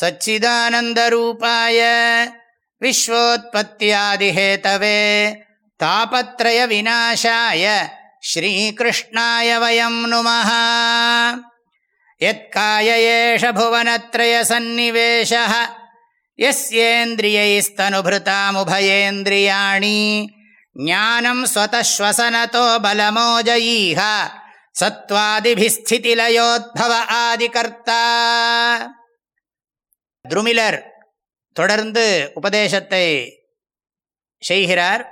सच्चिदानन्दरूपाय विश्वोत्पत्त्यादिहेतवे तापत्रयविनाशाय श्रीकृष्णाय वयं नुमः यत्काय एष भुवनत्रयसन्निवेशः यस्येन्द्रियैस्तनुभृतामुभयेन्द्रियाणि ज्ञानं स्वतःश्वसनतो बलमोजयीह सत्त्वादिभिस्थितिलयोद्भव आदिकर्ता துருமிலர் தொடர்ந்து உபதேசத்தை செய்கிறார்.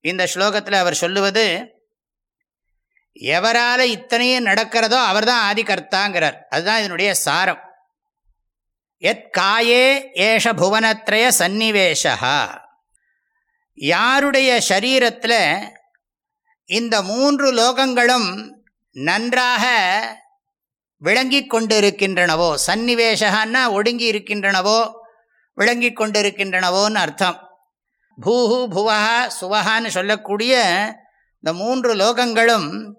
இந்த ஸ்லோகத்தில் அவர் சொல்லுவது எவரால் இத்தனையும் நடக்கிறதோ அவர் தான் ஆதிகர்த்தாங்கிறார். அதுதான் இதனுடைய சாரம். எத் காயே ஏஷ புவனத்ரய சந்நிவேஷா யாருடைய சரீரத்தில் இந்த மூன்று லோகங்களும் நன்றாக விளங்கி கொண்டிருக்கின்றனவோ சந்நிவேஷகான்னா ஒடுங்கி இருக்கின்றனவோ விளங்கி கொண்டிருக்கின்றனவோன்னு அர்த்தம். பூஹு புவஹா சுவஹான்னு சொல்லக்கூடிய இந்த மூன்று லோகங்களும்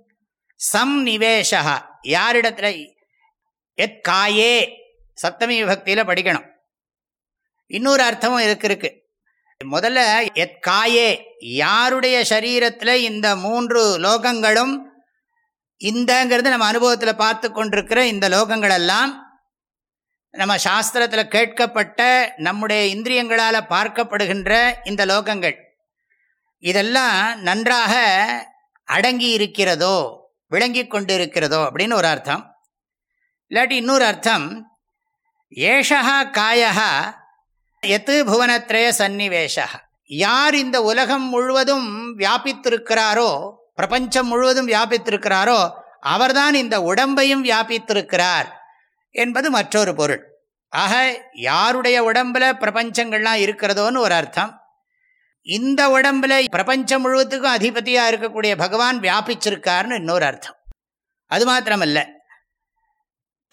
சம் நிவேஷா யாரிடத்துல? எத் காயே. சப்தமி விபக்தியில் படிக்கணும். இன்னொரு அர்த்தமும் இருக்கு இருக்கு. முதல்ல எத் காயே. யாருடைய சரீரத்தில் இந்த மூன்று லோகங்களும் இந்தங்கிறது நம்ம அனுபவத்தில் பார்த்து கொண்டிருக்கிற இந்த லோகங்களெல்லாம் நம்ம சாஸ்திரத்தில் கேட்கப்பட்ட நம்முடைய இந்திரியங்களால் பார்க்கப்படுகின்ற இந்த லோகங்கள். இதெல்லாம் நன்றாக அடங்கி இருக்கிறதோ விளங்கி கொண்டு இருக்கிறதோ அப்படின்னு ஒரு அர்த்தம். இல்லாட்டி இன்னொரு அர்த்தம் ஏஷா காயா எத்து புவனத்ரய சந்நிவேஷா யார் இந்த உலகம் முழுவதும் வியாபித்திருக்கிறாரோ பிரபஞ்சம் முழுவதும் வியாபித்திருக்கிறாரோ அவர்தான் இந்த உடம்பையும் வியாபித்திருக்கிறார் என்பது மற்றொரு பொருள். ஆக யாருடைய உடம்புல பிரபஞ்சங்கள்லாம் இருக்கிறதோன்னு ஒரு அர்த்தம். இந்த உடம்புல பிரபஞ்சம் முழுவதுக்கும் அதிபதியாக இருக்கக்கூடிய பகவான் வியாபிச்சிருக்கார்னு இன்னொரு அர்த்தம். அது மாத்திரமல்ல.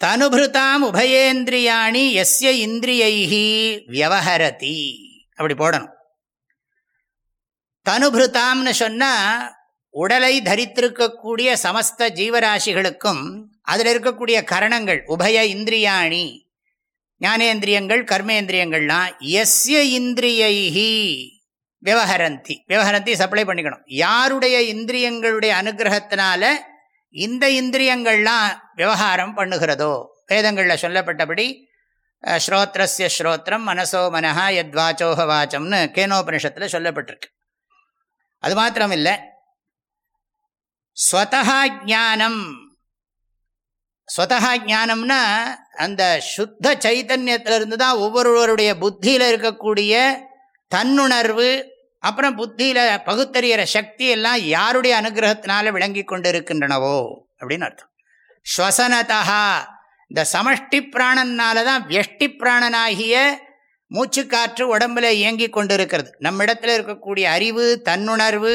தனுபிருதாம் உபயேந்திரியாணி எஸ்ய இந்திரியைஹி வியவஹரதி. அப்படி போடணும். தனுபிருதாம்னு சொன்னால் உடலை தரித்திருக்கக்கூடிய சமஸ்த ஜீவராசிகளுக்கும் அதில் இருக்கக்கூடிய கரணங்கள் உபய இந்திரியாணி ஞானேந்திரியங்கள் கர்மேந்திரியங்கள்லாம் எஸ்ய இந்திரியைஹி விவகரந்தி விவகரந்தி சப்ளை பண்ணிக்கணும். யாருடைய இந்திரியங்களுடைய அனுகிரகத்தினால இந்த இந்திரியங்கள்லாம் விவகாரம் பண்ணுகிறதோ? வேதங்களில் சொல்லப்பட்டபடி ஸ்ரோத்ரஸ்ய ஸ்ரோத்திரம் மனசோ மனஹா யத்வாச்சோக வாச்சம்னு கேனோபனிஷத்தில் சொல்லப்பட்டிருக்கு. அது மாத்திரம் இல்லை ஸ்வதா ஜானம் ஸ்வதா ஜானம்னா அந்த சுத்த சைத்தன்யத்திலிருந்து தான் ஒவ்வொருவருடைய புத்தியில் இருக்கக்கூடிய தன்னுணர்வு அப்புறம் புத்தியில் பகுத்தறிகிற சக்தி எல்லாம் யாருடைய அனுகிரகத்தினால விளங்கி கொண்டு இருக்கின்றனவோ அப்படின்னு அர்த்தம். ஸ்வசனதா இந்த சமஷ்டி பிராணனால தான் வியஷ்டி பிராணனாகிய மூச்சுக்காற்று உடம்புல இயங்கி கொண்டு இருக்கிறது நம்மிடத்தில் இருக்கக்கூடிய அறிவு தன்னுணர்வு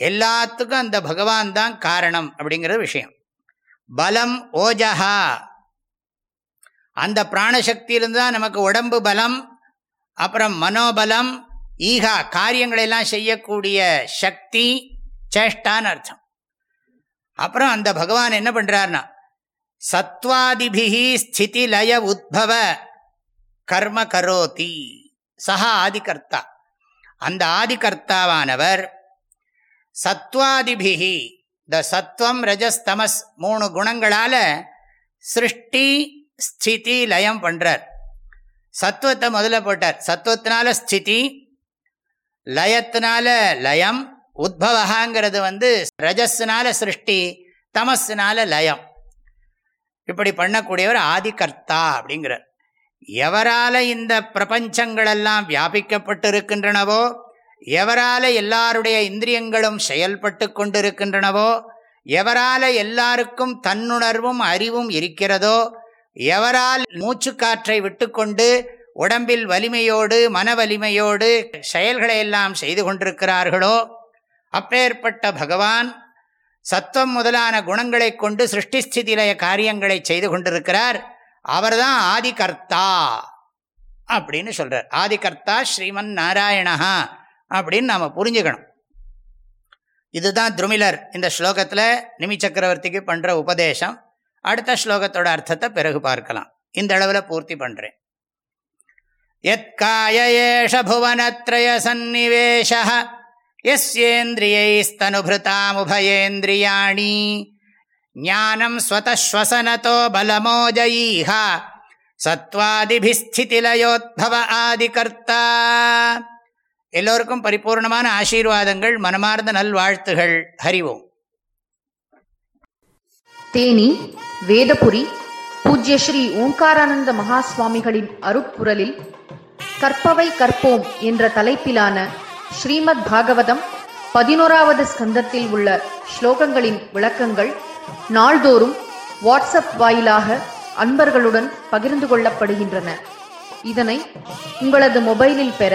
எல்லாத்துக்கும் அந்த பகவான் தான் காரணம் அப்படிங்கிற விஷயம். பலம் ஓஜஹா. அந்த பிராணசக்தியிலிருந்து தான் நமக்கு உடம்பு பலம் அப்புறம் மனோபலம் ஈகா காரியங்களெல்லாம் செய்யக்கூடிய சக்தி சேஷ்டான்னு அர்த்தம். அப்புறம் அந்த பகவான் என்ன பண்ணுறாருன்னா சத்வாதிபிகி ஸ்திதி லய உத்பவ கர்ம கரோதி. சஹா ஆதிகர்த்தா. அந்த ஆதிகர்த்தாவானவர் சத்வாதிபிகி த சத்வம் ரஜஸ் தமஸ் மூணு குணங்களால் சிருஷ்டி ஸ்திதி லயம் பண்ணுறார் சத்துவத்தை முதல்ல போட்டார். சத்துவத்தினால ஸ்திதி லயத்தினால லயம் உத்பவகாங்கிறது வந்து ரஜஸ்னால சிருஷ்டி தமஸ்னால லயம். இப்படி பண்ணக்கூடியவர் ஆதிகர்த்தா அப்படிங்கிறார். எவரால இந்த பிரபஞ்சங்களெல்லாம் வியாபிக்கப்பட்டிருக்கின்றனவோ எவரால எல்லாருடைய இந்திரியங்களும் செயல்பட்டு கொண்டிருக்கின்றனவோ எவரால எல்லாருக்கும் தன்னுணர்வும் அறிவும் இருக்கிறதோ எவரால் மூச்சுக்காற்றை விட்டுக்கொண்டு உடம்பில் வலிமையோடு மன வலிமையோடு செயல்களை எல்லாம் செய்து கொண்டிருக்கிறார்களோ அப்பேற்பட்ட பகவான் சத்துவம் முதலான குணங்களை கொண்டு சிருஷ்டிஸ்திதிலய காரியங்களை செய்து கொண்டிருக்கிறார். அவர்தான் ஆதிகர்த்தா அப்படின்னு சொல்றார். ஆதிகர்த்தா ஸ்ரீமன் நாராயணஹா. அப்படின்னு நாம் புரிஞ்சுக்கணும். இதுதான் துருமிலர் இந்த ஸ்லோகத்தில் நிமி சக்கரவர்த்திக்கு பண்ணுற உபதேசம். அடுத்த ஸ்லோகத்தோட அர்த்தத்தை பிறகு பார்க்கலாம். இந்த அளவில் பூர்த்தி பண்ணுறேன் எத்காய ஏஷ புவனத்ரய சந்நிவேஷ எஸ்யேந்திரியைஸ்தனுபிருதாமுபயேந்திரியாணி ஞானம் ஸ்வதஸ்வசனதோ பலமோஜயீஹ சத்வாதிபிஸ்திதிலயோத்பவ ஆதிகர்த்தா எல்லோருக்கும் பரிபூர்ணமான ஆசீர்வாதங்கள் மனமார்ந்த நல்வாழ்த்துகள். ஹரிவோம் தேனி வேதபுரி பூஜ்ய ஸ்ரீ ஓங்காரானந்த மகா சுவாமிகளின் அருட்குரலில் கற்பவை கற்போம் என்ற தலைப்பிலான ஸ்ரீமத் பாகவதம் பதினோராவது ஸ்கந்தத்தில் உள்ள ஸ்லோகங்களின் விளக்கங்கள் நாள்தோறும் வாட்ஸ்அப் வாயிலாக அன்பர்களுடன் பகிர்ந்து கொள்ளப்படுகின்றன. இதனை உங்களது மொபைலில் பெற